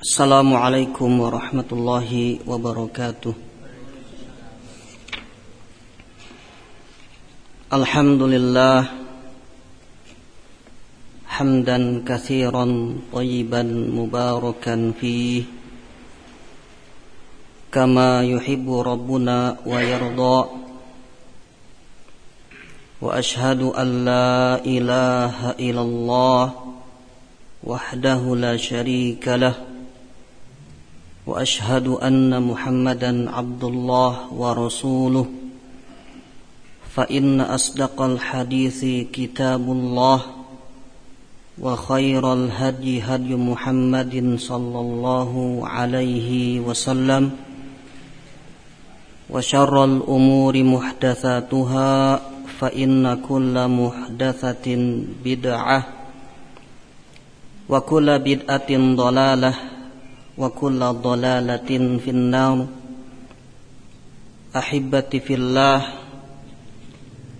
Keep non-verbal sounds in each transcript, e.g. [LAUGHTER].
السلام عليكم ورحمة الله وبركاته. الحمد لله حمدا كثيرا طيبا مباركا فيه كما يحب ربنا ويرضى. وأشهد أن لا إله إلا الله وحده لا شريك له. وأشهد أن محمدا عبد الله ورسوله. فإن أصدق الحديث كتاب الله وخير الهدي هدي محمد صلى الله عليه وسلم وشر الأمور محدثاتها فإن كل محدثة بدعة وكل بدعة ضلالة وكل ضلالة في النار أحبتي في الله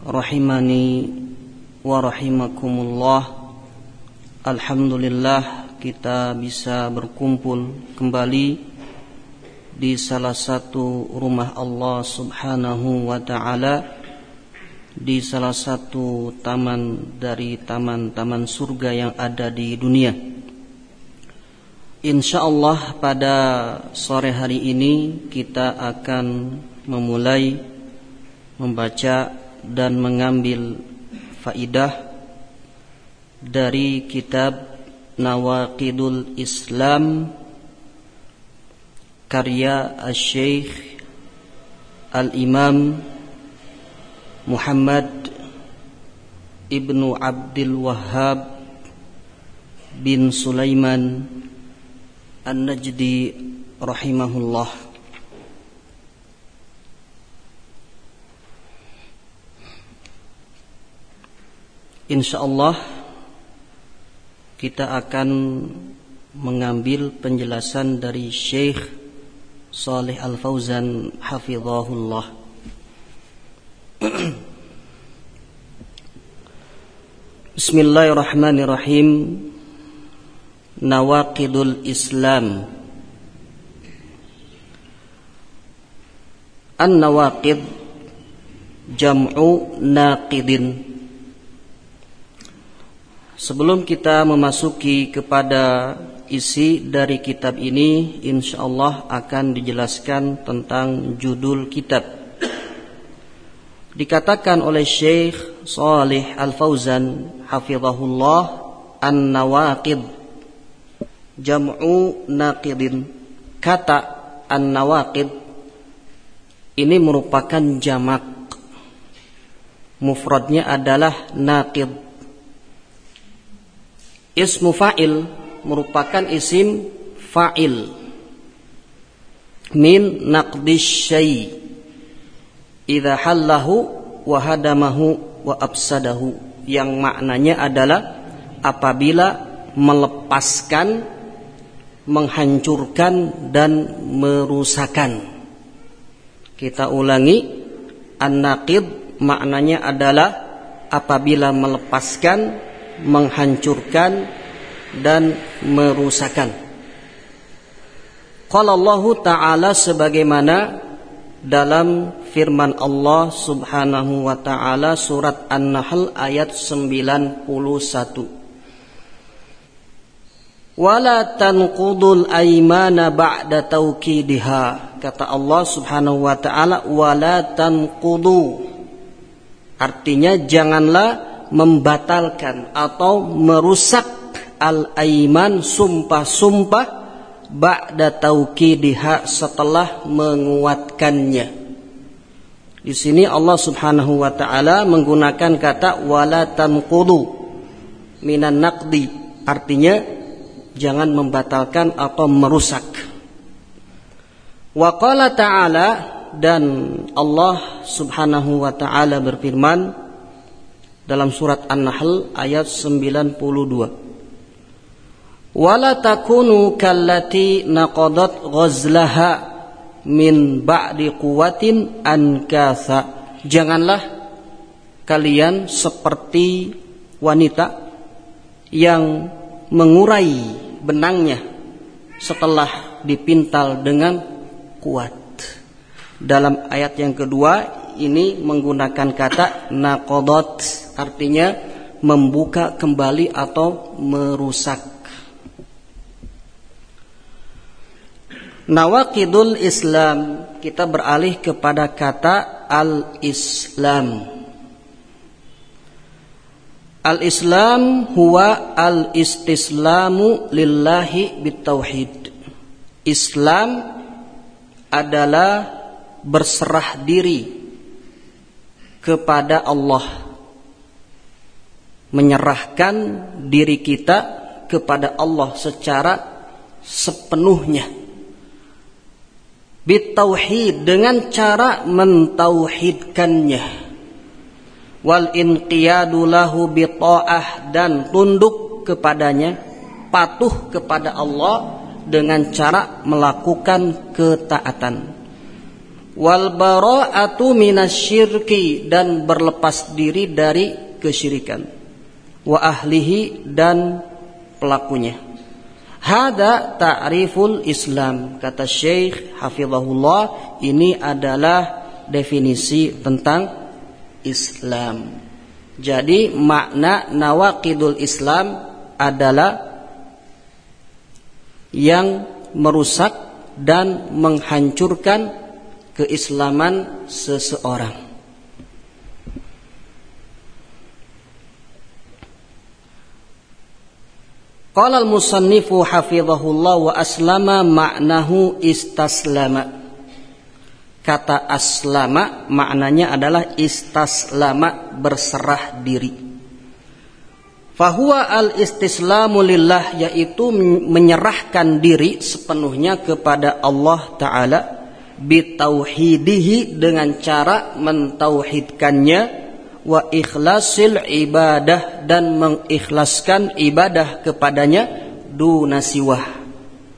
رحمني ورحمكم الله Alhamdulillah kita bisa berkumpul kembali di salah satu rumah Allah Subhanahu wa taala di salah satu taman dari taman-taman surga yang ada di dunia. Insya Allah pada sore hari ini kita akan memulai membaca dan mengambil faidah dari kitab Nawaqidul Islam karya Al-Syeikh Al-Imam Muhammad Ibnu Abdul Wahhab bin Sulaiman An-Najdi rahimahullah. Insyaallah kita akan mengambil penjelasan dari Syekh Saleh Al-Fauzan hafizahullah. [CLEARS THROAT] Bismillahirrahmanirrahim Nawaqidul Islam. An-nawaqid Jam'u naqidin. Sebelum kita memasuki kepada isi dari kitab ini InsyaAllah akan dijelaskan tentang judul kitab. Dikatakan oleh Syekh Salih Al-Fauzan Hafizahullah An-Nawaqid jam'u naqidin. Kata an-nawaqid ini merupakan jamak. Mufradnya adalah naqid. Ismu fa'il merupakan isim fa'il. Min naqdis syai. Idza hallahu wa hadamahu wa absadahu yang maknanya adalah apabila melepaskan menghancurkan dan merusakan. Kita ulangi, an-naqid maknanya adalah apabila melepaskan, menghancurkan dan merusakan. Qala Allah Ta'ala sebagaimana dalam firman Allah Subhanahu wa taala surat An-Nahl ayat 91 wala tanqudul aymana ba'da taukidiha kata Allah Subhanahu wa taala wala tanqudu. Artinya janganlah membatalkan atau merusak al aiman sumpah-sumpah ba'da taukidiha setelah menguatkannya. Di sini Allah Subhanahu wa taala menggunakan kata wala tanqudu minan naqdi. Artinya jangan membatalkan atau merusak. Wa qala ta'ala dan Allah Subhanahu wa taala berfirman dalam surat An-Nahl ayat 92. Wala takunu kallati naqadat ghazlaha min ba'di quwwatin ankatha. Janganlah kalian seperti wanita yang mengurai benangnya setelah dipintal dengan kuat. Dalam ayat yang kedua ini menggunakan kata naqadat artinya membuka kembali atau merusak. Nawakidul Islam kita beralih kepada kata al-Islam. Al-Islam huwa al-istislamu lillahi bitauhid. Islam adalah berserah diri kepada Allah. Menyerahkan diri kita kepada Allah secara sepenuhnya. Bitauhid dengan cara mentauhidkannya wal inqiyadu lahu bita'ah dan tunduk kepadanya patuh kepada Allah dengan cara melakukan ketaatan. Wal bara'atu minasyirki dan berlepas diri dari kesyirikan. Wa ahlihi dan pelakunya. Hada ta'riful Islam kata Syekh hafizahullah ini adalah definisi tentang Islam. Jadi makna nawakidul Islam adalah yang merusak dan menghancurkan keislaman seseorang. Qala al-musannifu hafizahullah wa aslama ma'nahu istaslama. Kata aslama maknanya adalah istaslama berserah diri. Fahuwa al-istislamu lillah yaitu menyerahkan diri sepenuhnya kepada Allah Ta'ala bitauhidihi dengan cara mentauhidkannya wa ikhlasil ibadah dan mengikhlaskan ibadah kepadanya dunasiwah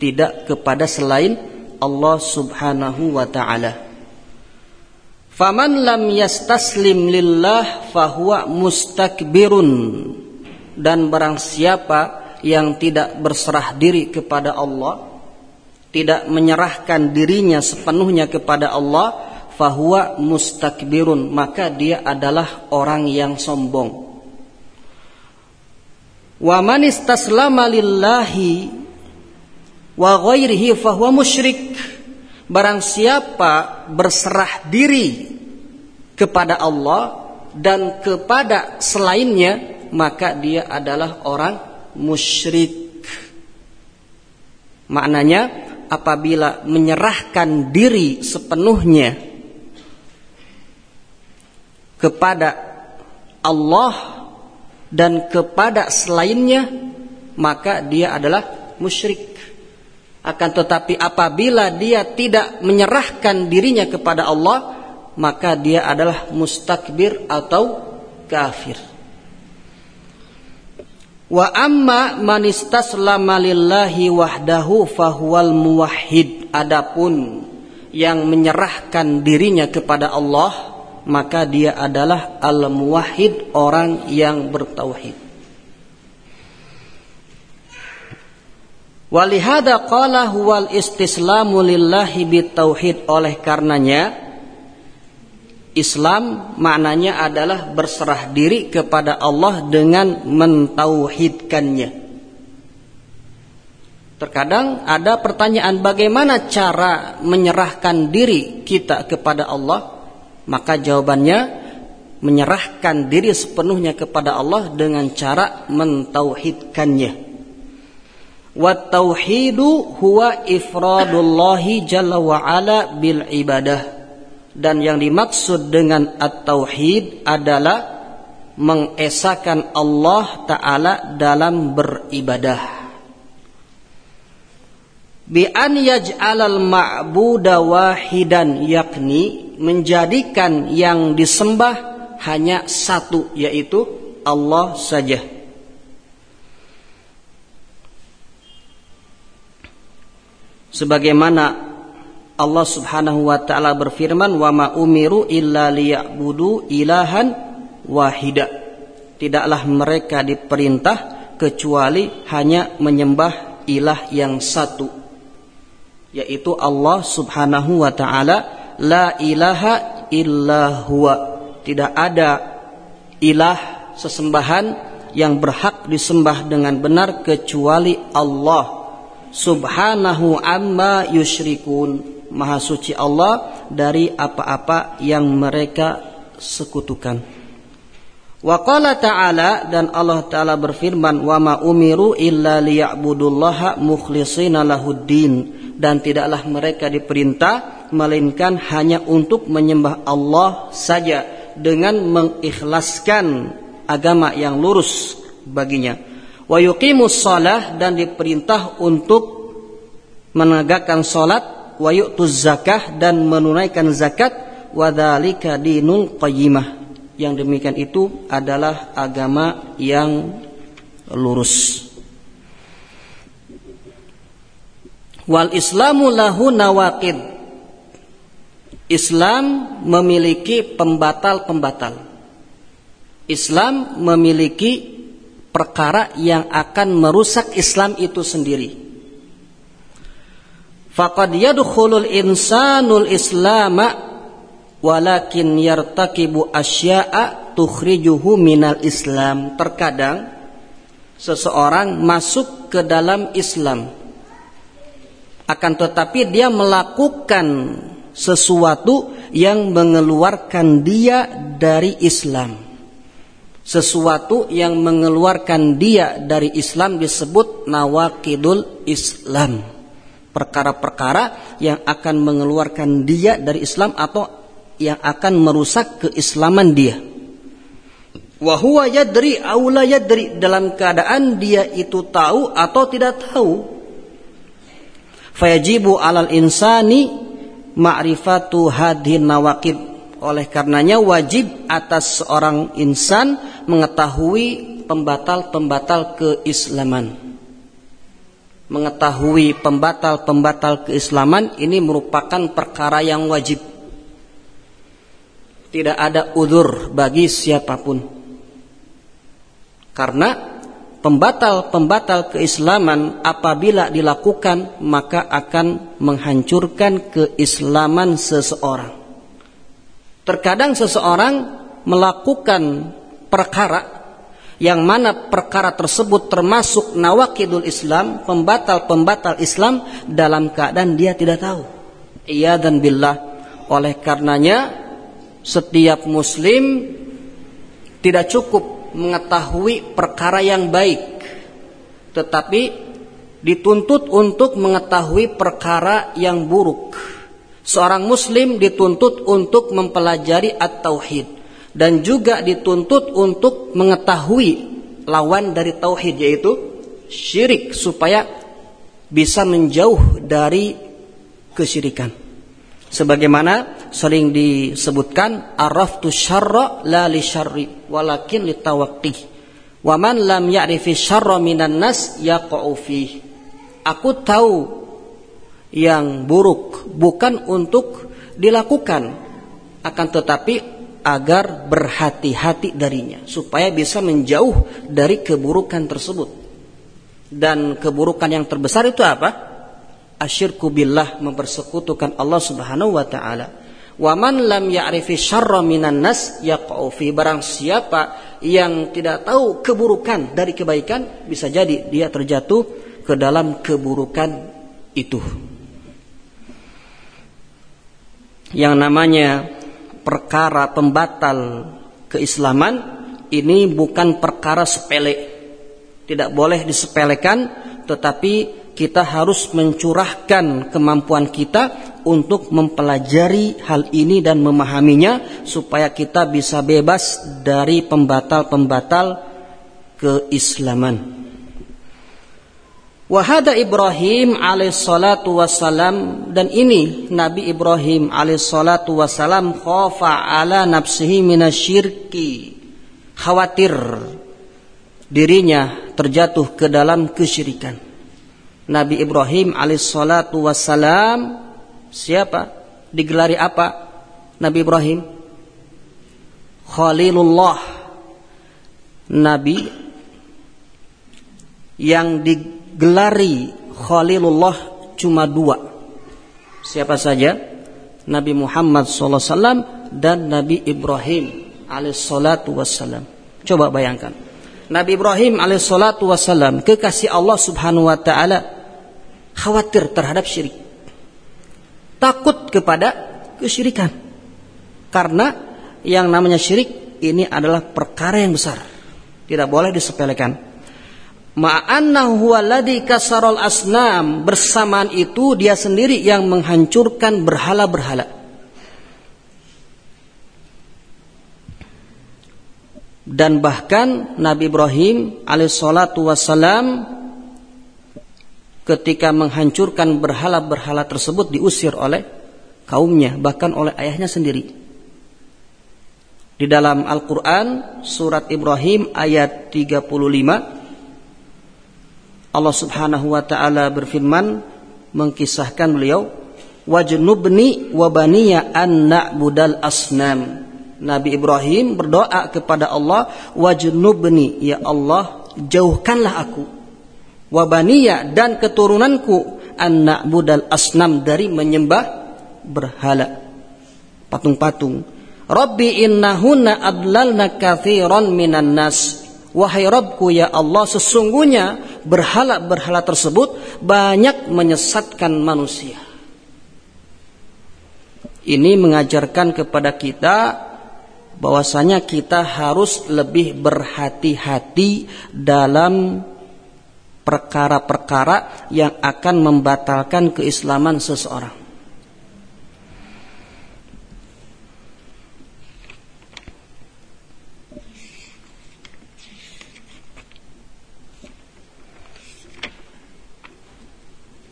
tidak kepada selain Allah Subhanahu wa taala. Faman lam yastaslim lillah fahuwa mustakbirun. Dan barang siapa yang tidak berserah diri kepada Allah tidak menyerahkan dirinya sepenuhnya kepada Allah fahuwa mustakbirun. Maka dia adalah orang yang sombong. Wa man istaslama lillahi wa ghairihi fahuwa musyrik Barang siapa berserah diri kepada Allah dan kepada selainnya, maka dia adalah orang musyrik. Maknanya, apabila menyerahkan diri sepenuhnya kepada Allah dan kepada selainnya, maka dia adalah musyrik. Akan tetapi apabila dia tidak menyerahkan dirinya kepada Allah, maka dia adalah mustakbir atau kafir. Wa amma man istaslama lillahi wahdahu fahuwal muwahhid. Adapun yang menyerahkan dirinya kepada Allah, maka dia adalah al-muwahhid, orang yang bertauhid. Walihada qala huwal istislamu lillahi bitauhid oleh karenanya Islam maknanya adalah berserah diri kepada Allah dengan mentauhidkannya. Terkadang ada pertanyaan bagaimana cara menyerahkan diri kita kepada Allah? Maka jawabannya menyerahkan diri sepenuhnya kepada Allah dengan cara mentauhidkannya. Wa tauhidu huwa ifradullahi jalla wa ala bil ibadah. Dan yang dimaksud dengan at-tauhid adalah mengesahkan Allah taala dalam beribadah. Bi an yaj'alal ma'buda wahidan yakni menjadikan yang disembah hanya satu yaitu Allah saja. Sebagaimana Allah Subhanahu wa taala berfirman wa ma umiru illa liya'budu ilahan wahida. Tidaklah mereka diperintah kecuali hanya menyembah ilah yang satu yaitu Allah Subhanahu wa taala. La ilaha illa huwa. Tidak ada ilah sesembahan yang berhak disembah dengan benar kecuali Allah subhanahu amma yusyrikun. Maha suci Allah dari apa-apa yang mereka sekutukan. Wa qala ta'ala dan Allah taala berfirman wa ma umiru illa liya'budullaha mukhlishina lahuddin. Dan tidaklah mereka diperintah melainkan hanya untuk menyembah Allah saja dengan mengikhlaskan agama yang lurus baginya. Wa yuqimus shalah dan diperintah untuk menegakkan salat, wa yu'tuz zakah dan menunaikan zakat, wa dzalika dinul qayyimah yang demikian itu adalah agama yang lurus. Wal Islamu lahu nawaqid. Islam memiliki pembatal-pembatal. Islam memiliki perkara yang akan merusak Islam itu sendiri. Faqad yadkhulul insanul islama walakin yartakibu asya'a tukhrijuhu minal Islam. Terkadang seseorang masuk ke dalam Islam akan tetapi dia melakukan sesuatu yang mengeluarkan dia dari Islam. Sesuatu yang mengeluarkan dia dari Islam disebut nawakidul Islam. Perkara-perkara yang akan mengeluarkan dia dari Islam atau yang akan merusak keislaman dia. Wahwa yadri aula yadri dalam keadaan dia itu tahu atau tidak tahu. Fayajibu alal insani ma'rifatu hadhin nawakid. Oleh karenanya wajib atas seorang insan mengetahui pembatal-pembatal keislaman. Mengetahui pembatal-pembatal keislaman ini merupakan perkara yang wajib tidak ada udur bagi siapa pun. Karena pembatal-pembatal keislaman apabila dilakukan maka akan menghancurkan keislaman seseorang. Terkadang seseorang melakukan perkara yang mana perkara tersebut termasuk nawakidul Islam, pembatal-pembatal Islam dalam keadaan dia tidak tahu. Iya dan billah. Oleh karenanya setiap muslim tidak cukup mengetahui perkara yang baik tetapi dituntut untuk mengetahui perkara yang buruk seorang muslim dituntut untuk mempelajari at-tauhid dan juga dituntut untuk mengetahui lawan dari tauhid yaitu syirik supaya bisa menjauh dari kesyirikan. Sebagaimana sering disebutkan araftu syarra la li syarri walakin li tawaqqi wa man lam ya'rifi syarra minan nas yaqa'u aku tahu yang buruk bukan untuk dilakukan akan tetapi agar berhati-hati darinya supaya bisa menjauh dari keburukan tersebut dan keburukan yang terbesar itu apa asyirku billah mempersekutukan Allah Subhanahu wa taala. Wa man lam ya'rifi syarra minan nas yaqau fi barang siapa yang tidak tahu keburukan dari kebaikan bisa jadi dia terjatuh ke dalam keburukan itu. Yang namanya perkara pembatal keislaman ini bukan perkara sepele. Tidak boleh disepelekan tetapi kita harus mencurahkan kemampuan kita untuk mempelajari hal ini dan memahaminya supaya kita bisa bebas dari pembatal-pembatal keislaman. Wahada Ibrahim alaihissalatu wassalam dan ini Nabi Ibrahim alaihissalatu wassalam khafa ala nafsihi minasyirki khawatir dirinya terjatuh ke dalam kesyirikan. Nabi Ibrahim alaihissalatu wassalam siapa? Digelari apa? Nabi Ibrahim Khalilullah Nabi yang digelari Khalilullah cuma dua Siapa saja? Nabi Muhammad SAW dan Nabi Ibrahim alaihissalatu wassalam. Coba bayangkan. Nabi Ibrahim alaihissalatu wassalam, kekasih Allah subhanahu wa ta'ala, khawatir terhadap syirik. Takut kepada kesyirikan. Karena yang namanya syirik ini adalah perkara yang besar. Tidak boleh disepelekan. Ma'annahu kasarul asnam. Bersamaan itu dia sendiri yang menghancurkan berhala-berhala. Dan bahkan Nabi Ibrahim alaihissalatu wassalam ketika menghancurkan berhala-berhala tersebut diusir oleh kaumnya, bahkan oleh ayahnya sendiri. Di dalam Al-Quran surat Ibrahim ayat 35 Allah Subhanahu wa taala berfirman mengkisahkan beliau wajnubni wa baniya an na'budal asnam. Nabi Ibrahim berdoa kepada Allah wajnubni ya Allah jauhkanlah aku wa baniya dan keturunanku an na'budal asnam dari menyembah berhala patung-patung. Rabbi innahunna adlalna katsiran minan nas Wahai Rabbku ya Allah sesungguhnya berhala-berhala tersebut banyak menyesatkan manusia. Ini mengajarkan kepada kita bahwasanya kita harus lebih berhati-hati dalam perkara-perkara yang akan membatalkan keislaman seseorang.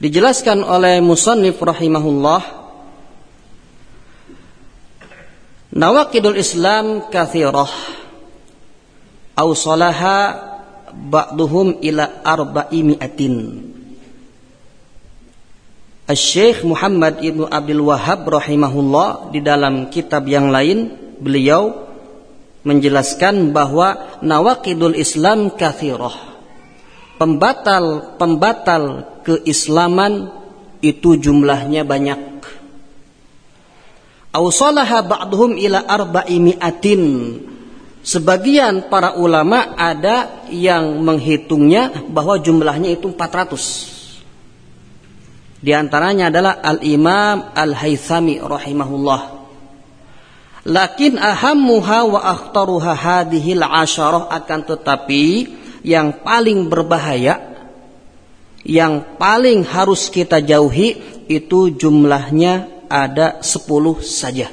Dijelaskan oleh musannif rahimahullah Nawakidul Islam kathirah Awsalaha ba'duhum ila arba'i mi'atin. Syekh Muhammad Ibnu Abdul Wahab rahimahullah di dalam kitab yang lain beliau menjelaskan bahwa nawakidul Islam kathirah pembatal-pembatal keislaman itu jumlahnya banyak. Ausalaha ba'dhum ila arba'i mi'atin. Sebagian para ulama ada yang menghitungnya bahwa jumlahnya itu 400. Di antaranya adalah Al-Imam Al-Haythami rahimahullah. Lakin ahammuha wa akhtaruha hadhil asyarah akan tetapi yang paling berbahaya yang paling harus kita jauhi itu jumlahnya ada sepuluh saja.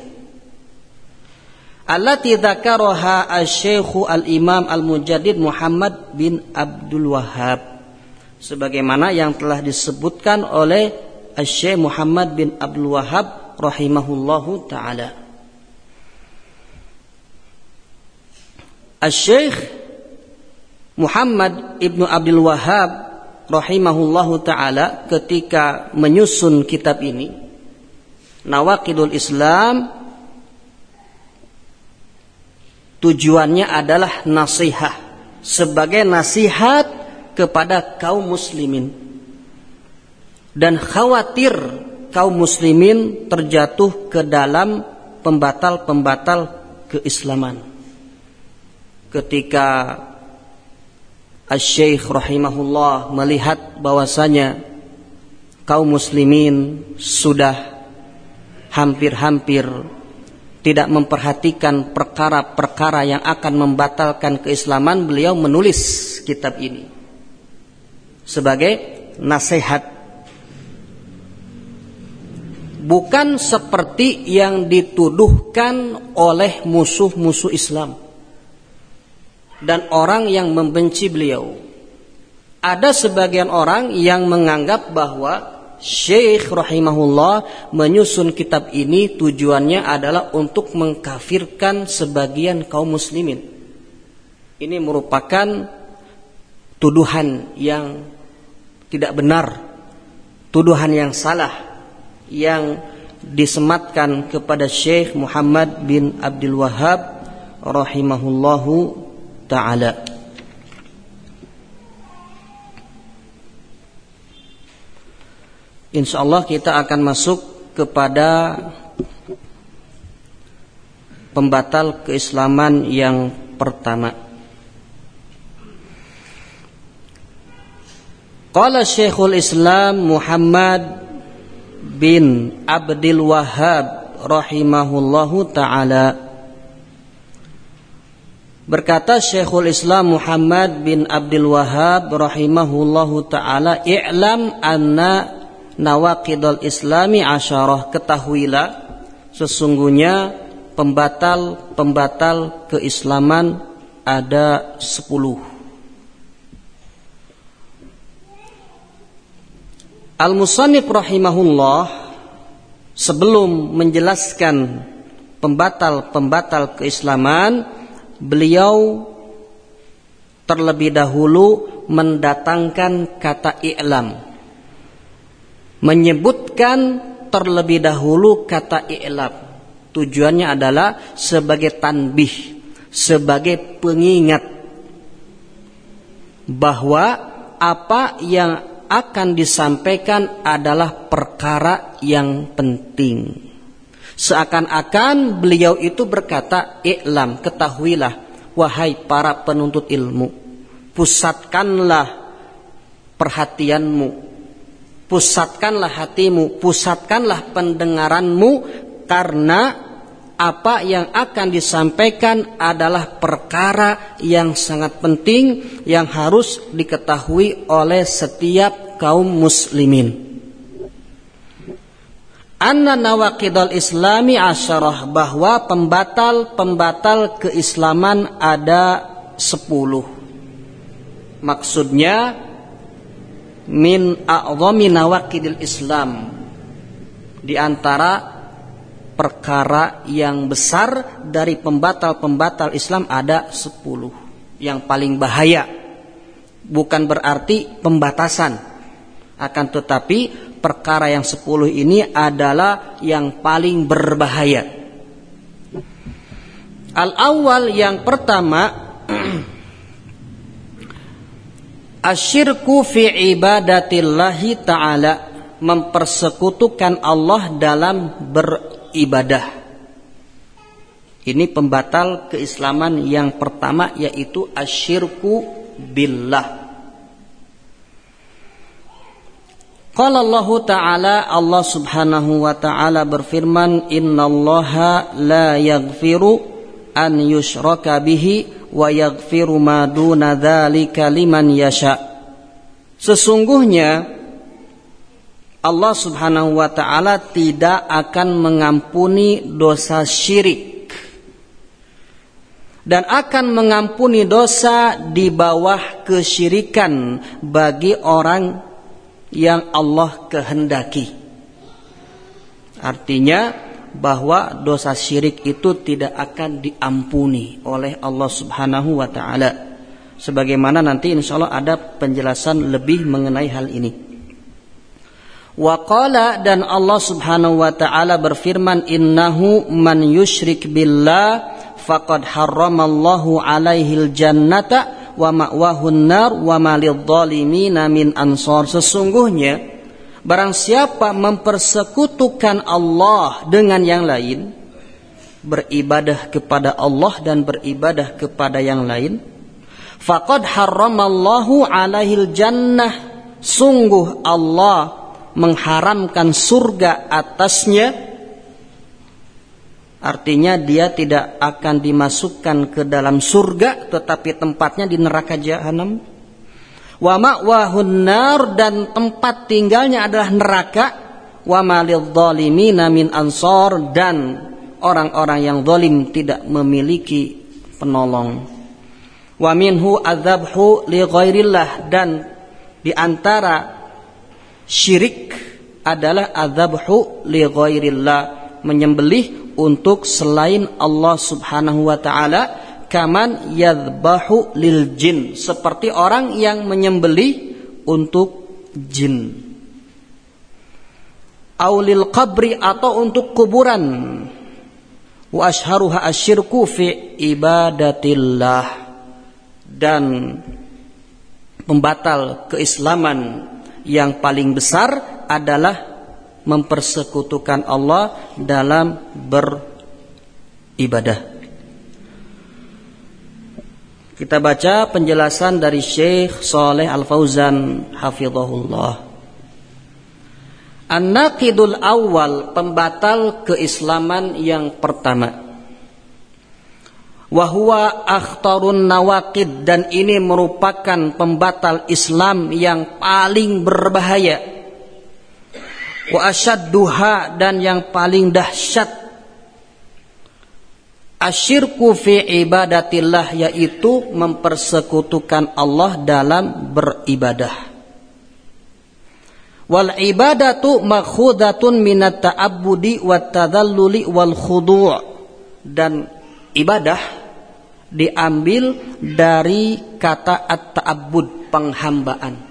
Allati dzakaraha asy-syekh al-imam al-mujaddid Muhammad bin Abdul Wahhab sebagaimana yang telah disebutkan oleh Syekh Muhammad bin Abdul Wahhab rahimahullahu taala. Syekh Muhammad ibnu Abdul Wahhab rahimahullahu taala ketika menyusun kitab ini Nawakidul Islam tujuannya adalah nasihat sebagai nasihat kepada kaum muslimin. Dan khawatir kaum muslimin terjatuh ke dalam pembatal-pembatal keislaman. Ketika Asy-Syaikh rahimahullah melihat bahwasanya kaum muslimin sudah hampir-hampir tidak memperhatikan perkara-perkara yang akan membatalkan keislaman, beliau menulis kitab ini sebagai nasihat. Bukan seperti yang dituduhkan oleh musuh-musuh Islam dan orang yang membenci beliau. Ada sebagian orang yang menganggap bahwa Syekh rahimahullah menyusun kitab ini tujuannya adalah untuk mengkafirkan sebagian kaum muslimin. Ini merupakan tuduhan yang tidak benar, tuduhan yang salah yang disematkan kepada Syekh Muhammad bin Abdul Wahab rahimahullahu taala Insya Allah kita akan masuk kepada pembatal keislaman yang pertama. Qala Syekhul Islam Muhammad bin Abdul Wahhab rahimahullahu taala Berkata Syekhul Islam Muhammad bin Abdul Wahhab rahimahullahu taala i'lam anna nawaqidul islami asyarah. Ketahuilah sesungguhnya pembatal-pembatal keislaman ada sepuluh. Al-Musannif rahimahullah sebelum menjelaskan pembatal-pembatal keislaman beliau terlebih dahulu mendatangkan kata i'lam menyebutkan terlebih dahulu kata i'lam tujuannya adalah sebagai tanbih sebagai pengingat bahwa apa yang akan disampaikan adalah perkara yang penting. Seakan-akan beliau itu berkata, "Iklam, ketahuilah wahai para penuntut ilmu, pusatkanlah perhatianmu, pusatkanlah hatimu, pusatkanlah pendengaranmu karena apa yang akan disampaikan adalah perkara yang sangat penting yang harus diketahui oleh setiap kaum muslimin. Anna nawaqidul islami asyarah bahwa pembatal-pembatal keislaman ada sepuluh. Maksudnya min a'zami nawaqidil islam. Di antara perkara yang besar dari pembatal-pembatal Islam ada sepuluh yang paling bahaya bukan berarti pembatasan akan tetapi perkara yang sepuluh ini adalah yang paling berbahaya al awal yang pertama [CLEARS THROAT] asyirku fi ibadatillahi ta'ala mempersekutukan Allah dalam ber ibadah. Ini pembatal keislaman yang pertama yaitu asyirku billah. Qala Allah Ta'ala Allah Subhanahu wa taala berfirman innallaha la yaghfiru an yushraka bihi wa yaghfiru ma duna dzalika liman yasha. Sesungguhnya Allah Subhanahu wa taala tidak akan mengampuni dosa syirik dan akan mengampuni dosa di bawah kesyirikan bagi orang yang Allah kehendaki. Artinya bahwa dosa syirik itu tidak akan diampuni oleh Allah Subhanahu wa taala. Sebagaimana nanti insya Allah ada penjelasan lebih mengenai hal ini. Waqala dan Allah Subhanahu wa taala berfirman innahu man yusyrik billah faqad harramallahu alaihil jannata wa ma'wahun nar wa malidh dhalimina min ansar. Sesungguhnya barang siapa mempersekutukan Allah dengan yang lain beribadah kepada Allah dan beribadah kepada yang lain faqad harramallahu alaihil jannah. Sungguh Allah mengharamkan surga atasnya artinya dia tidak akan dimasukkan ke dalam surga tetapi tempatnya di neraka jahanam. Wa ma'wahun nar dan tempat tinggalnya adalah neraka. Wa malidh min ansor dan orang-orang yang zalim tidak memiliki penolong. Wa minhu adzabhu li ghairillah dan di antara Syirik adalah adzabhu li ghairillah, menyembelih untuk selain Allah Subhanahu wa taala kaman yadbahu lil jin seperti orang yang menyembelih untuk jin. Aulil qabri atau untuk kuburan. Wa asharuha asyirku fi ibadatillah. Dan pembatal keislaman yang paling besar adalah mempersekutukan Allah dalam beribadah. Kita baca penjelasan dari Syekh Saleh Al-Fauzan hafizahullah. An-naqidul awal pembatal keislaman yang pertama. Wahwa akhtarun nawaqid dan ini merupakan pembatal Islam yang paling berbahaya. Wa asyadduha dan yang paling dahsyat Asyirku fi ibadatillah yaitu mempersekutukan Allah dalam beribadah. Wal ibadatu makhudatun minat ta'abbudi wat tadalluli wal khudu' dan ibadah diambil dari kata at-ta'abbud penghambaan.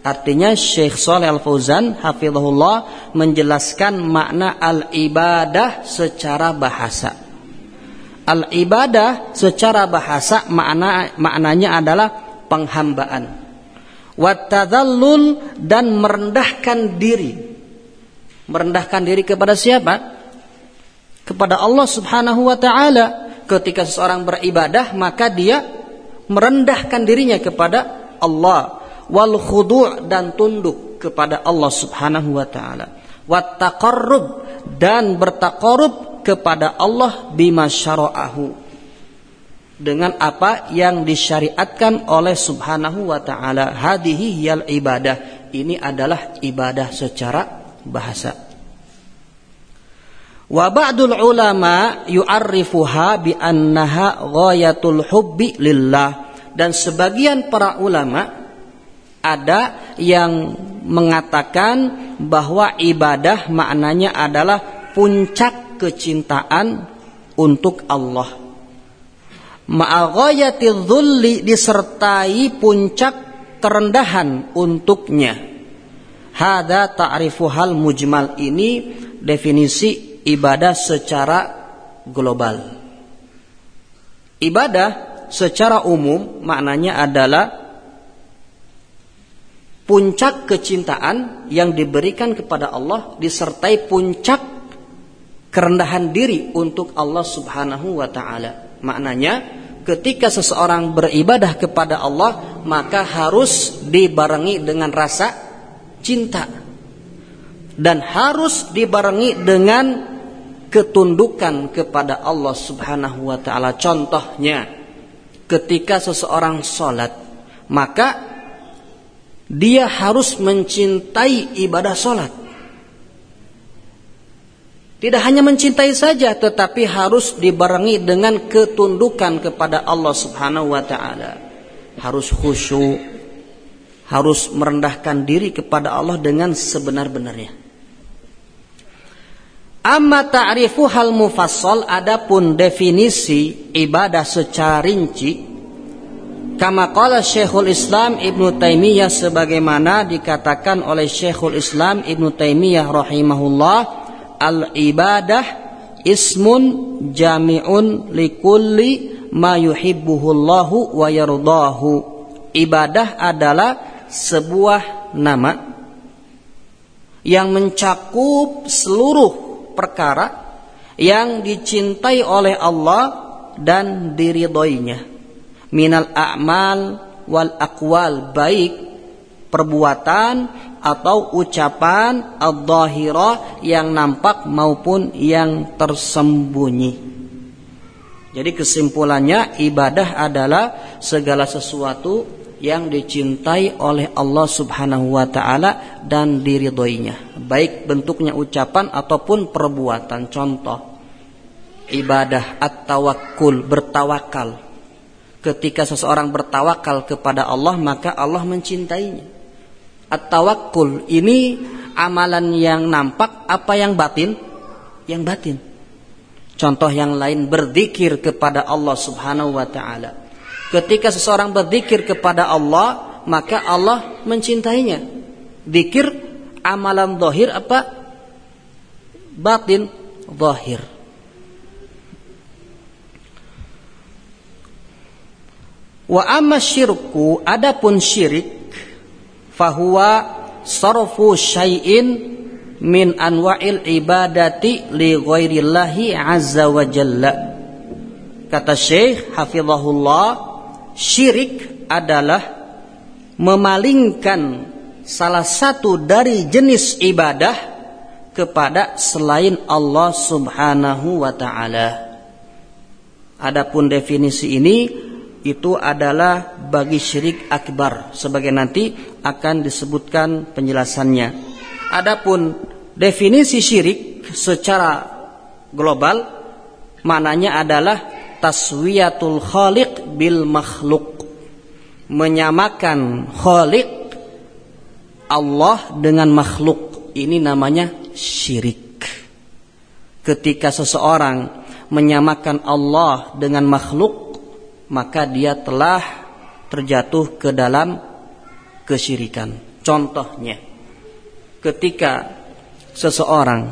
Artinya Syekh Saleh Al-Fauzan hafizahullah menjelaskan makna al-ibadah secara bahasa. Al-ibadah secara bahasa makna maknanya adalah penghambaan. Watadzallul dan merendahkan diri. Merendahkan diri kepada siapa? Kepada Allah Subhanahu wa taala. Ketika seseorang beribadah maka dia merendahkan dirinya kepada Allah wal khudu' dan tunduk kepada Allah Subhanahu wa taala. Wat dan bertaqarrub kepada Allah bima syara'ahu dengan apa yang disyariatkan oleh Subhanahu wa taala. Hadhihi hiyal ibadah. Ini adalah ibadah secara bahasa. Wa ba'dul ulama yu'arrifuha bi annaha ghayatul hubbi lillah. Dan sebagian para ulama ada yang mengatakan bahwa ibadah maknanya adalah puncak kecintaan untuk Allah. Ma'aghayati dhulli disertai puncak kerendahan untuknya. Hada ta'rifu hal mujmal ini definisi ibadah secara global. Ibadah secara umum maknanya adalah puncak kecintaan yang diberikan kepada Allah disertai puncak kerendahan diri untuk Allah Subhanahu wa taala. Maknanya ketika seseorang beribadah kepada Allah maka harus dibarengi dengan rasa cinta dan harus dibarengi dengan ketundukan kepada Allah Subhanahu wa taala. Contohnya ketika seseorang sholat maka dia harus mencintai ibadah sholat tidak hanya mencintai saja tetapi harus dibarengi dengan ketundukan kepada Allah Subhanahu wa taala. Harus khusyuk, harus merendahkan diri kepada Allah dengan sebenar-benarnya. Amma ta'rifu hal mufassal adapun definisi ibadah secara rinci kama qala Syekhul Islam Ibnu Taimiyah sebagaimana dikatakan oleh Syekhul Islam Ibnu Taimiyah rahimahullah al-ibadah ismun jami'un likulli ma yuhibbuhullahu wa yardahu. Ibadah adalah sebuah nama yang mencakup seluruh perkara yang dicintai oleh Allah dan diridhoinya minal a'mal wal aqwal baik perbuatan atau ucapan al-dhahirah yang nampak maupun yang tersembunyi. Jadi kesimpulannya ibadah adalah segala sesuatu yang dicintai oleh Allah Subhanahu wa taala dan diridhoinya, baik bentuknya ucapan ataupun perbuatan. Contoh ibadah at-tawakkul, bertawakal. Ketika seseorang bertawakal kepada Allah, maka Allah mencintainya At-tawakkul ini amalan yang nampak apa yang batin? Yang batin. Contoh yang lain berzikir kepada Allah Subhanahu wa taala. Ketika seseorang berzikir kepada Allah, maka Allah mencintainya. Zikir amalan zahir apa? Batin zahir. Wa amma syirku adapun syirik fahuwa sarfu syai'in min anwa'il ibadati li ghairillahi azza wa jalla. Kata Syekh hafizahullah, syirik adalah memalingkan salah satu dari jenis ibadah kepada selain Allah Subhanahu wa taala. Adapun definisi ini itu adalah bagi syirik akbar sebagai nanti akan disebutkan penjelasannya. Adapun definisi syirik secara global maknanya adalah taswiyatul khaliq bil makhluk menyamakan khaliq Allah dengan makhluk ini namanya syirik ketika seseorang menyamakan Allah dengan makhluk maka dia telah terjatuh ke dalam kesyirikan contohnya ketika seseorang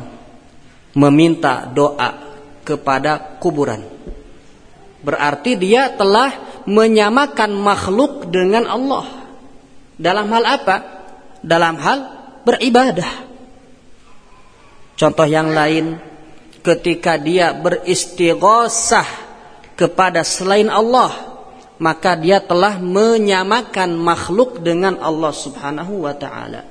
meminta doa kepada kuburan. Berarti dia telah menyamakan makhluk dengan Allah. Dalam hal apa? Dalam hal beribadah. Contoh yang lain, ketika dia beristighosah kepada selain Allah, maka dia telah menyamakan makhluk dengan Allah Subhanahu wa taala.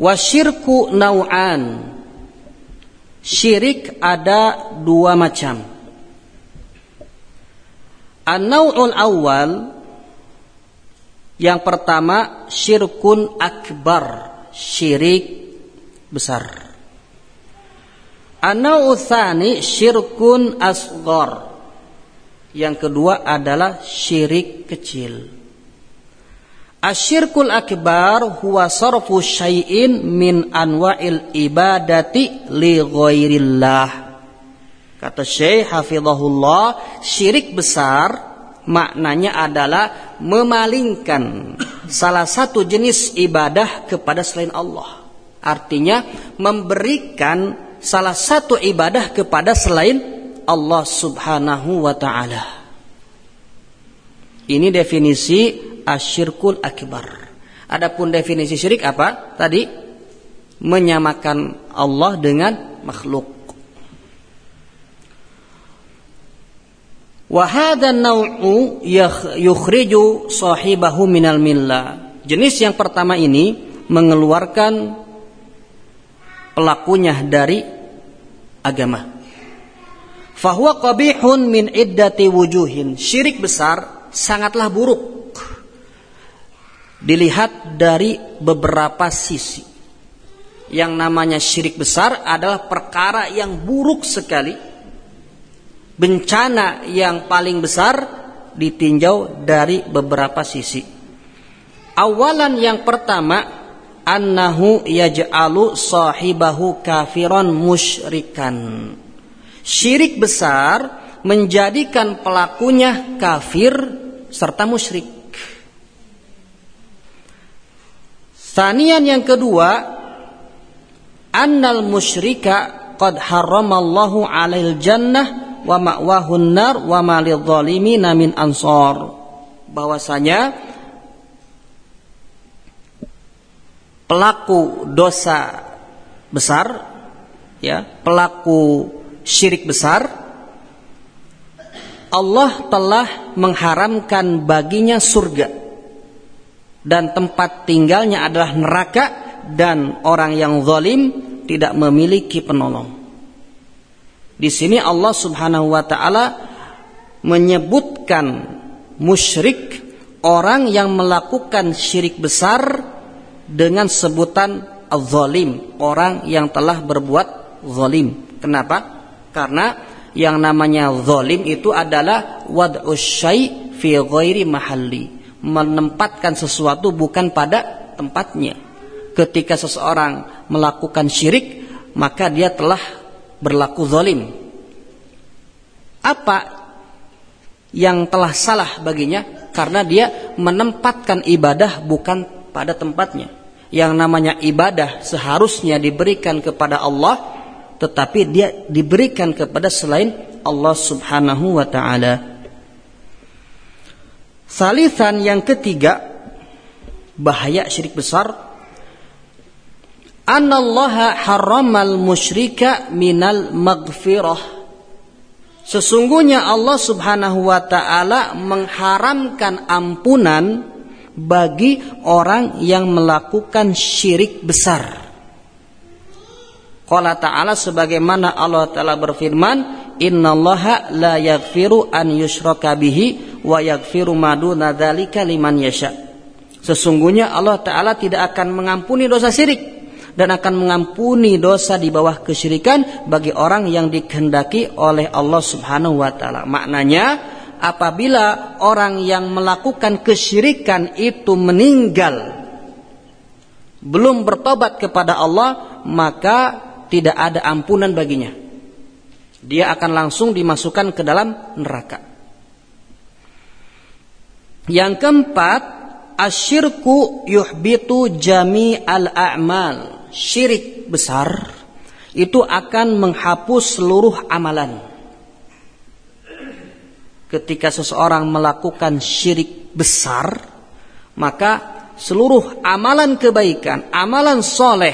Wasyirku nau'an. Syirik ada dua macam. An-naw'ul awal yang pertama syirkun akbar, syirik besar. An-naw'ul tsani syirkun asghar. Yang kedua adalah syirik kecil. Asyirkul akbar huwa sarfu syai'in min anwa'il ibadati li ghairillah. Kata Syekh Hafizahullah, syirik besar maknanya adalah memalingkan salah satu jenis ibadah kepada selain Allah. Artinya memberikan salah satu ibadah kepada selain Allah Subhanahu wa taala. Ini definisi asyirkul akbar. Adapun definisi syirik apa? Tadi menyamakan Allah dengan makhluk. Wahada naw'u yukhriju sahibahu minal millah. Jenis yang pertama ini mengeluarkan pelakunya dari agama. Fahuwa qabihun min iddati wujuhin. Syirik besar sangatlah buruk dilihat dari beberapa sisi. Yang namanya syirik besar adalah perkara yang buruk sekali. Bencana yang paling besar ditinjau dari beberapa sisi. Awalan yang pertama annahu yaj'alu sahibahu kafiran musyrikan. Syirik besar menjadikan pelakunya kafir serta musyrik. Sanian yang kedua, annal musyrika qad haramallahu 'alail jannah wa ma'wahun nar wa ma min ansar. Bahwasanya pelaku dosa besar ya, pelaku syirik besar Allah telah mengharamkan baginya surga dan tempat tinggalnya adalah neraka dan orang yang zalim tidak memiliki penolong. Di sini Allah Subhanahu wa taala menyebutkan musyrik orang yang melakukan syirik besar dengan sebutan zalim, orang yang telah berbuat zalim. Kenapa? Karena yang namanya zalim itu adalah wad'us syai' fi ghairi mahalli menempatkan sesuatu bukan pada tempatnya. Ketika seseorang melakukan syirik, maka dia telah berlaku zalim. Apa yang telah salah baginya? Karena dia menempatkan ibadah bukan pada tempatnya. Yang namanya ibadah seharusnya diberikan kepada Allah, tetapi dia diberikan kepada selain Allah Subhanahu wa taala. Salisan yang ketiga bahaya syirik besar Anallaha haramal musyrika minal maghfirah Sesungguhnya Allah Subhanahu wa taala mengharamkan ampunan bagi orang yang melakukan syirik besar. Qala ta'ala sebagaimana Allah taala berfirman, "Innallaha la yaghfiru an yushraka bihi wa yaghfiru ma duna dzalika liman yasha." Sesungguhnya Allah taala tidak akan mengampuni dosa syirik dan akan mengampuni dosa di bawah kesyirikan bagi orang yang dikehendaki oleh Allah Subhanahu wa taala. Maknanya apabila orang yang melakukan kesyirikan itu meninggal belum bertobat kepada Allah, maka tidak ada ampunan baginya. Dia akan langsung dimasukkan ke dalam neraka. Yang keempat, asyirku yuhbitu jami al-a'mal syirik besar itu akan menghapus seluruh amalan. Ketika seseorang melakukan syirik besar, maka seluruh amalan kebaikan, amalan soleh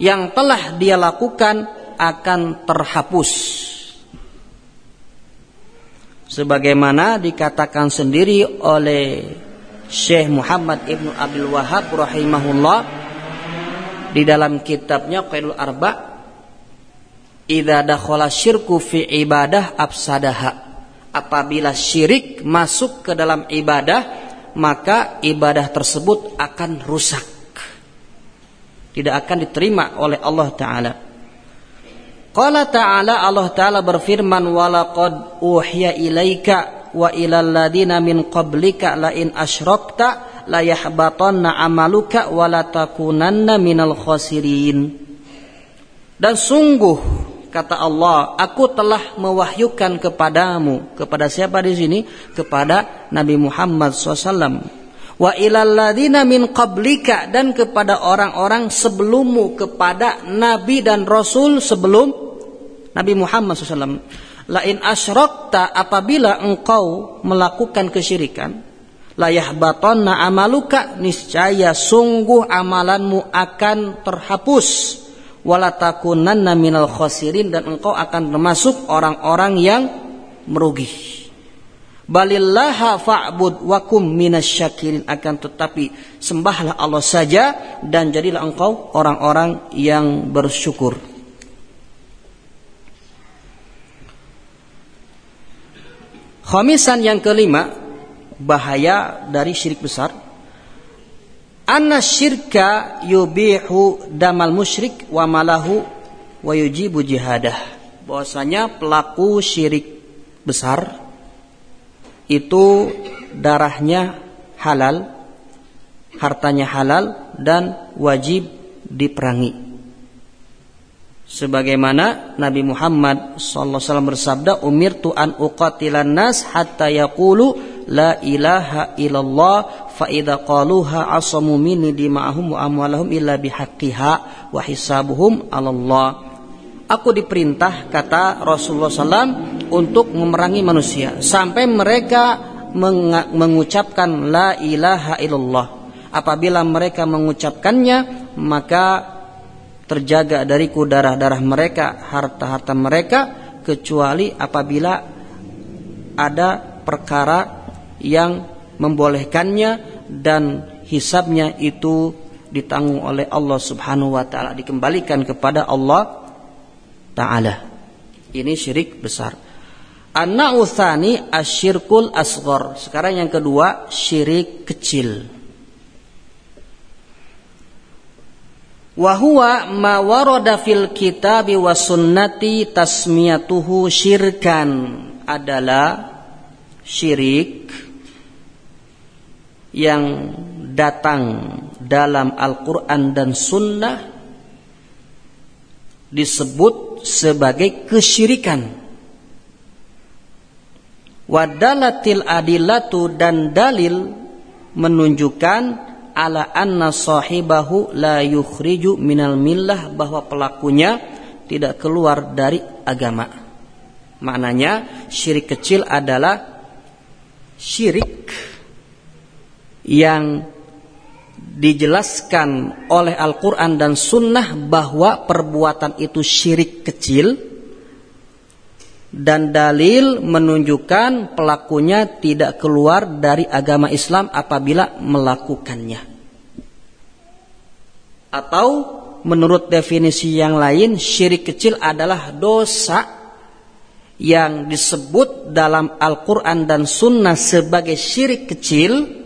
yang telah dia lakukan akan terhapus. Sebagaimana dikatakan sendiri oleh Syekh Muhammad Ibn Abdul Wahab rahimahullah di dalam kitabnya Qaidul Arba idza dakhala syirku fi ibadah afsadaha. Apabila syirik masuk ke dalam ibadah maka ibadah tersebut akan rusak. Tidak akan diterima oleh Allah taala. Qala ta'ala Allah taala berfirman walaqad uhiya ilaika wa ilal ladina min qablika la in asyrakta la yahbatanna amaluka wa la takunanna minal khasirin. Dan sungguh kata Allah, aku telah mewahyukan kepadamu, kepada siapa di sini? Kepada Nabi Muhammad SAW. Wa ilal ladina min qablika dan kepada orang-orang sebelummu, kepada Nabi dan Rasul sebelum Nabi Muhammad SAW. Lain asyrakta apabila engkau melakukan kesyirikan, layah batonna amaluka niscaya sungguh amalanmu akan terhapus. Walatakunanna minal khosirin dan engkau akan termasuk orang-orang yang merugi. Balillaha fa'bud wakum minasyakirin akan tetapi sembahlah Allah saja dan jadilah engkau orang-orang yang bersyukur. Khamisan yang kelima bahaya dari syirik besar. Anna syirka yubihu damal musyrik wa malahu wa yujibu jihadah. Bahwasanya pelaku syirik besar itu darahnya halal hartanya halal dan wajib diperangi. Sebagaimana Nabi Muhammad wasallam bersabda umirtu an uqatilan nas hatta yaqulu la ilaha illallah fa idza qaluha asamu minni dima'ahum wa amwalahum illa bihaqqiha wa hisabuhum 'ala Allah. Aku diperintah kata Rasulullah SAW untuk memerangi manusia sampai mereka mengucapkan la ilaha illallah. Apabila mereka mengucapkannya maka terjaga dariku darah-darah mereka, harta-harta mereka kecuali apabila ada perkara yang membolehkannya dan hisabnya itu ditanggung oleh Allah Subhanahu wa taala dikembalikan kepada Allah taala. Ini syirik besar. An-nautsani asyirkul asghar. Sekarang yang kedua syirik kecil. Wa huwa ma warada fil kitabi was sunnati tasmiyatuhu syirkan adalah syirik yang datang dalam Al-Quran dan Sunnah disebut sebagai kesyirikan. Wadalatil adilatu dan dalil menunjukkan ala anna sahibahu la yukhriju minal millah bahwa pelakunya tidak keluar dari agama. Maknanya syirik kecil adalah syirik yang dijelaskan oleh Al-Quran dan Sunnah bahwa perbuatan itu syirik kecil dan dalil menunjukkan pelakunya tidak keluar dari agama Islam apabila melakukannya. Atau menurut definisi yang lain, syirik kecil adalah dosa yang disebut dalam Al-Quran dan Sunnah sebagai syirik kecil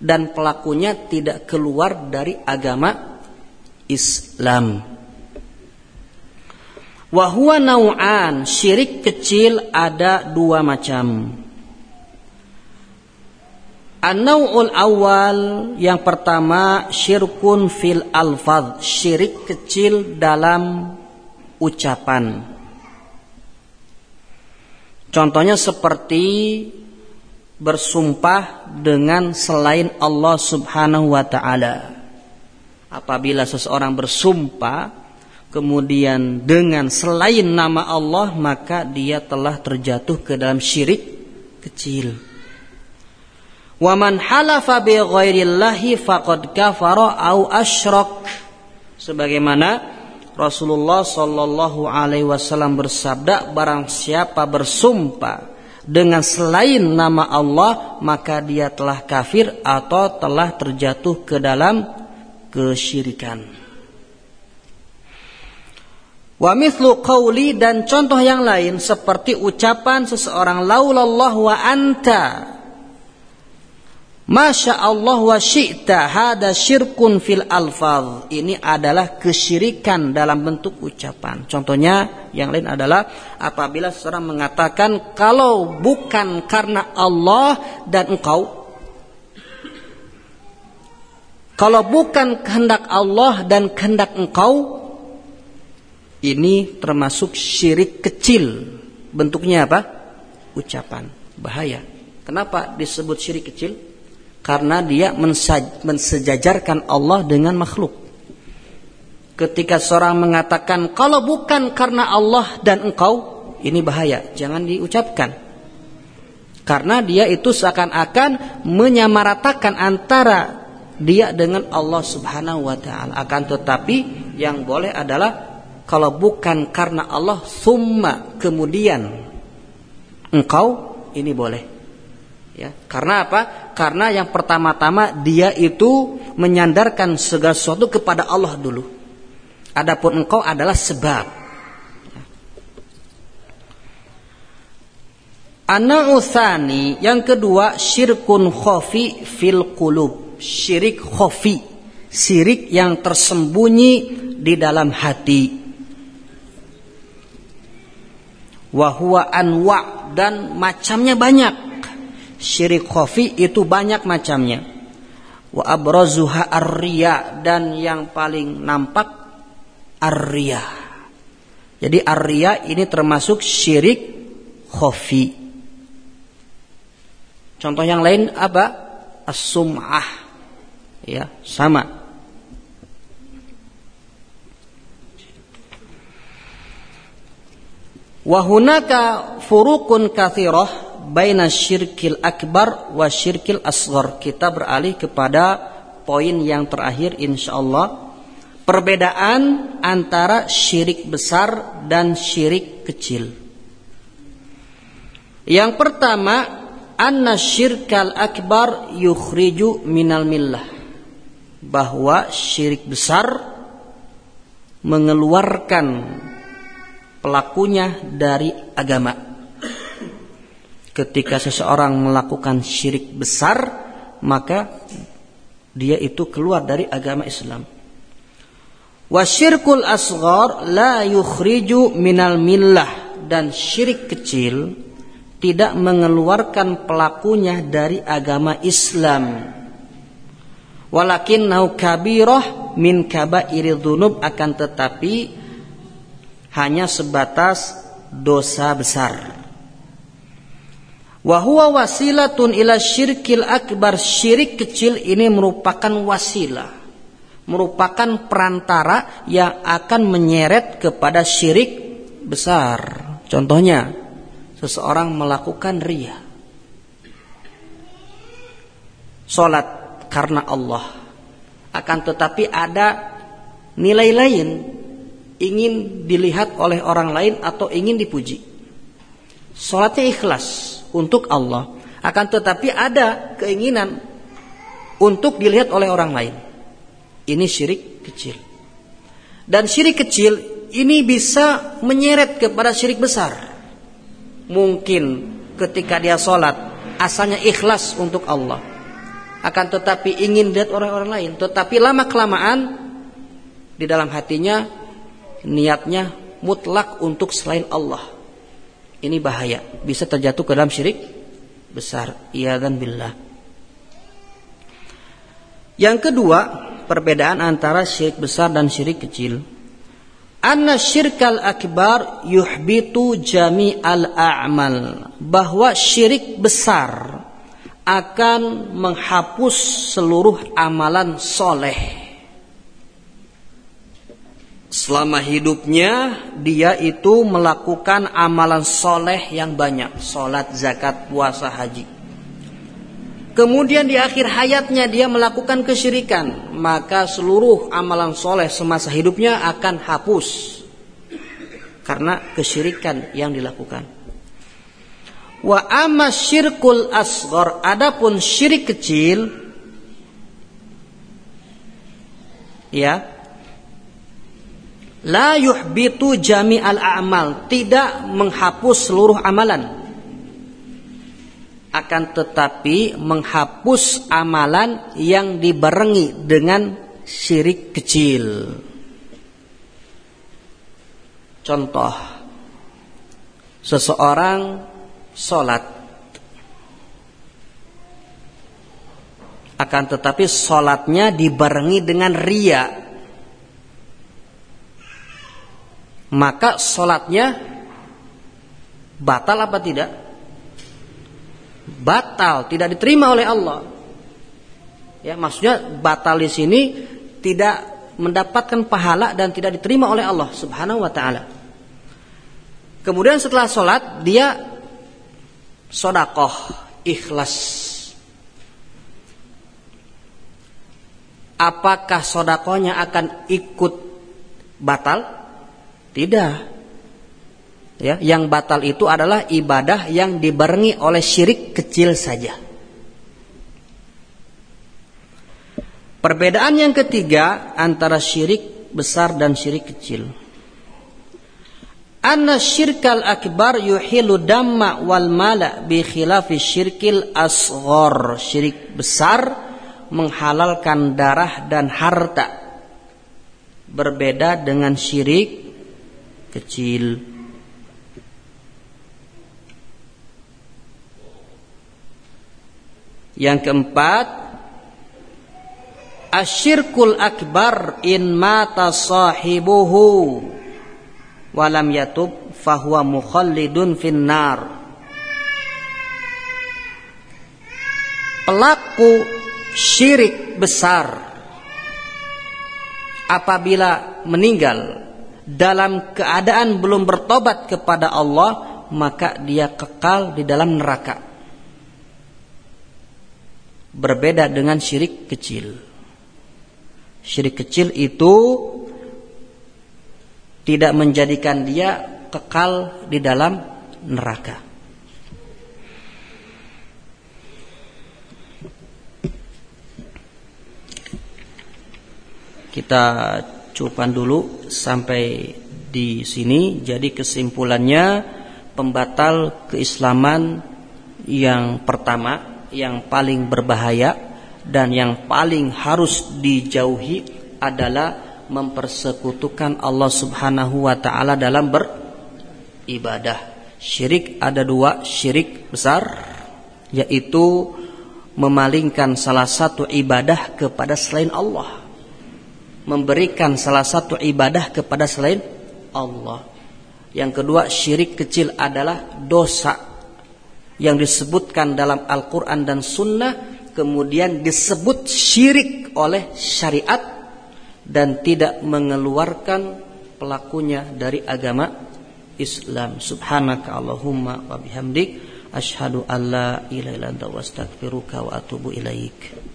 dan pelakunya tidak keluar dari agama Islam. Wahwa nau'an syirik kecil ada dua macam. An-naw'ul awal yang pertama syirkun fil alfaz, syirik kecil dalam ucapan. Contohnya seperti bersumpah dengan selain Allah Subhanahu wa taala. Apabila seseorang bersumpah kemudian dengan selain nama Allah maka dia telah terjatuh ke dalam syirik kecil. Wa man halafa bi ghairillahi faqad kafara au asyrak. Sebagaimana Rasulullah sallallahu alaihi wasallam bersabda barang siapa bersumpah dengan selain nama Allah maka dia telah kafir atau telah terjatuh ke dalam kesyirikan. Wa mithlu qawli dan contoh yang lain seperti ucapan seseorang laulallah wa anta Masya Allah wa syi'ta hada syirkun fil alfaz. Ini adalah kesyirikan dalam bentuk ucapan. Contohnya yang lain adalah apabila seorang mengatakan kalau bukan karena Allah dan engkau kalau bukan kehendak Allah dan kehendak engkau ini termasuk syirik kecil. Bentuknya apa? Ucapan. Bahaya. Kenapa disebut syirik kecil? Karena dia mensejajarkan Allah dengan makhluk. Ketika seorang mengatakan kalau bukan karena Allah dan engkau, ini bahaya, jangan diucapkan. Karena dia itu seakan-akan menyamaratakan antara dia dengan Allah Subhanahu wa taala. Akan tetapi yang boleh adalah kalau bukan karena Allah summa kemudian engkau ini boleh. Ya, karena apa? Karena yang pertama-tama dia itu menyandarkan segala sesuatu kepada Allah dulu. Adapun engkau adalah sebab. Ana'uthani yang kedua syirkun khofi fil qulub. Syirik khofi, syirik yang tersembunyi di dalam hati. Wahwa anwa dan macamnya banyak syirik khafi itu banyak macamnya. Wa abrazuha arya dan yang paling nampak arya. Jadi arya ini termasuk syirik khafi. Contoh yang lain apa? As-sum'ah. Ya, sama. Wahunaka furukun kathirah baina syirkil akbar wa syirkil asghar. Kita beralih kepada poin yang terakhir insyaallah. Perbedaan antara syirik besar dan syirik kecil. Yang pertama, anna syirkal akbar yukhriju minal millah. Bahwa syirik besar mengeluarkan pelakunya dari agama ketika seseorang melakukan syirik besar maka dia itu keluar dari agama Islam. Wasyirkul asghar la yukhriju minal millah dan syirik kecil tidak mengeluarkan pelakunya dari agama Islam. Walakin nau kabirah min kabairi dzunub akan tetapi hanya sebatas dosa besar. Wahwa wasilatun ila syirkil akbar Syirik kecil ini merupakan wasilah merupakan perantara yang akan menyeret kepada syirik besar. Contohnya, seseorang melakukan ria. Salat karena Allah. Akan tetapi ada nilai lain ingin dilihat oleh orang lain atau ingin dipuji. Salatnya ikhlas untuk Allah. Akan tetapi ada keinginan untuk dilihat oleh orang lain. Ini syirik kecil. Dan syirik kecil ini bisa menyeret kepada syirik besar mungkin ketika dia sholat asalnya ikhlas untuk Allah akan tetapi ingin lihat orang-orang lain tetapi lama kelamaan di dalam hatinya niatnya mutlak untuk selain Allah ini bahaya. Bisa terjatuh ke dalam syirik besar. Iya dan billah. Yang kedua perbedaan antara syirik besar dan syirik kecil. Anna syirkal akbar yuhbitu jami al a'mal. Bahwa syirik besar akan menghapus seluruh amalan soleh selama hidupnya dia itu melakukan amalan soleh yang banyak. Solat zakat puasa haji. Kemudian di akhir hayatnya dia melakukan kesyirikan, maka seluruh amalan soleh semasa hidupnya akan hapus. Karena kesyirikan yang dilakukan. Wa amma syirkul asghar, adapun syirik kecil ya la yuhbitu jami'al a'mal, tidak menghapus seluruh amalan. Akan tetapi menghapus amalan yang dibarengi dengan syirik kecil. Contoh, seseorang sholat, akan tetapi sholatnya dibarengi dengan ria, maka sholatnya batal apa tidak? batal, tidak diterima oleh Allah. Ya, maksudnya batal di sini tidak mendapatkan pahala dan tidak diterima oleh Allah Subhanahu wa taala. Kemudian setelah sholat dia sodakoh ikhlas. Apakah sodakohnya akan ikut batal? Tidak. Ya, yang batal itu adalah ibadah yang dibarengi oleh syirik kecil saja. Perbedaan yang ketiga antara syirik besar dan syirik kecil. Anna syirkal akbar yuhilu damma wal mala bi khilafi syirkil asghar. Syirik besar menghalalkan darah dan harta. Berbeda dengan syirik kecil. Yang keempat, asyirkul akbar in mata sahibuhu walam yatub fahuwa mukhallidun finnar. Pelaku syirik besar apabila meninggal dalam keadaan belum bertobat kepada Allah maka dia kekal di dalam neraka berbeda dengan syirik kecil. Syirik kecil itu tidak menjadikan dia kekal di dalam neraka. Kita cukupan dulu sampai di sini. Jadi kesimpulannya pembatal keislaman yang pertama yang paling berbahaya dan yang paling harus dijauhi adalah mempersekutukan Allah Subhanahu wa taala dalam beribadah. Syirik ada dua, syirik besar yaitu memalingkan salah satu ibadah kepada selain Allah. Memberikan salah satu ibadah kepada selain Allah. Yang kedua, syirik kecil adalah dosa yang disebutkan dalam Al-Quran dan Sunnah kemudian disebut syirik oleh syariat dan tidak mengeluarkan pelakunya dari agama Islam. Subhanaka Allahumma wa bihamdik asyhadu an la ilaha illa anta wa atubu ilaik.